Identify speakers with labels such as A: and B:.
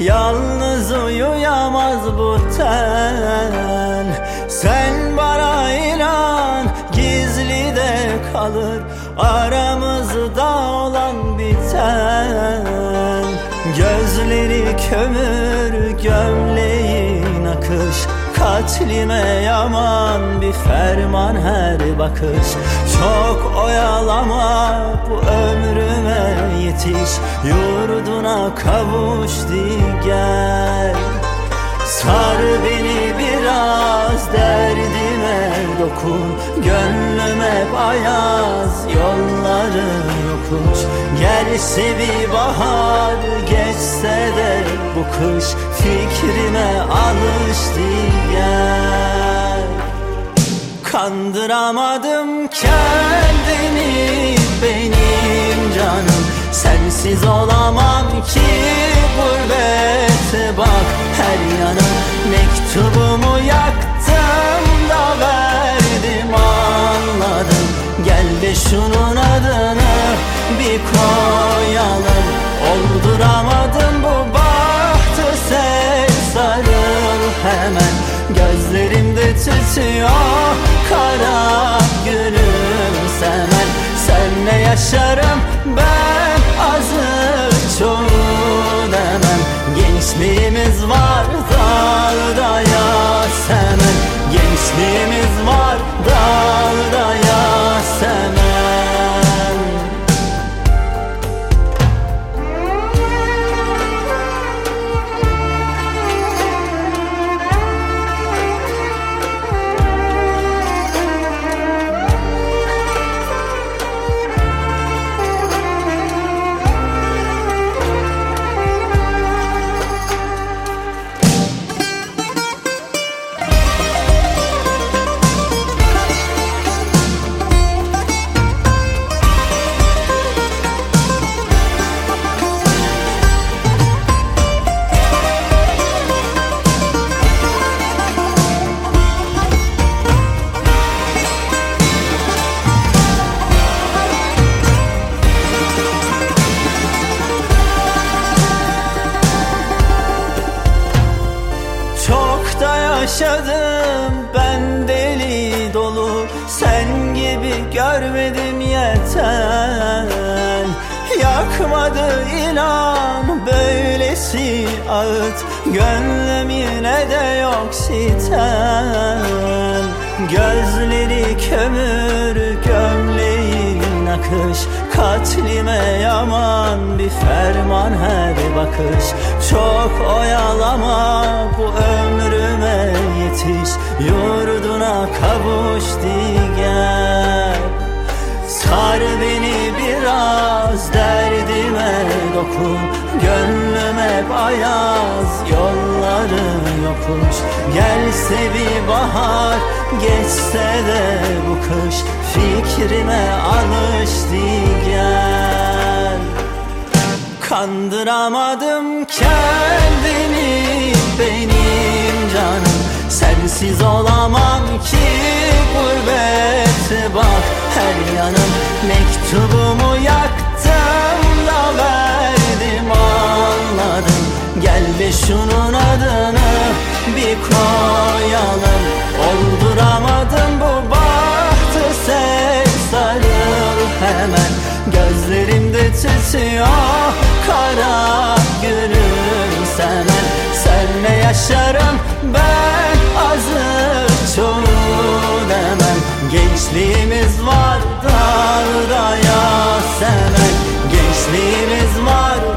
A: Yalnız uyuyamaz bu ten. Sen bana inan gizli de kalır. Aramızda olan biten. Gözleri kömür gömleğin akış Katlime yaman bir ferman her bakış. Çok oyalama bu ömrüme yetiş. Yurduna kavuş gel Sar beni biraz derdime dokun. Gönlüme bayaz yolları yokuş Gelse bir bahar geçse de bu kış Fikrime alıştı gel Kandıramadım kendimi benim canım. Sensiz olamam ki gurbete bak. Her yanım Mektubumu yaktım da verdim anladım. Gel de şunun adını bir koyalım. Olduramadım bu bahtı sen sarıl hemen. Gözlerimde tütüyor kara gülüm semen Senle yaşarım ben azı çoğu demem. Gençliğimiz yaşadım ben deli dolu. Sen gibi görmedim yeter. Yakmadı inan böylesi ağıt. Gönlüm yine de yok sitem Gözleri kömür gömleğin akış. Katlime yaman bir ferman her bakış. Çok oyalama kavuş di gel. Sar beni biraz derdime dokun. Gönlüme bayaz yolları yokuş. Gelse bir bahar geçse de bu kış. Fikrime alıştı gel. Kandıramadım kendimi benim canım. Sensiz olamam Mektubumu yaktım da verdim anladım. Gel de şunun adını bir koyalım Gençliğimiz var darda ya seven. Gençliğimiz var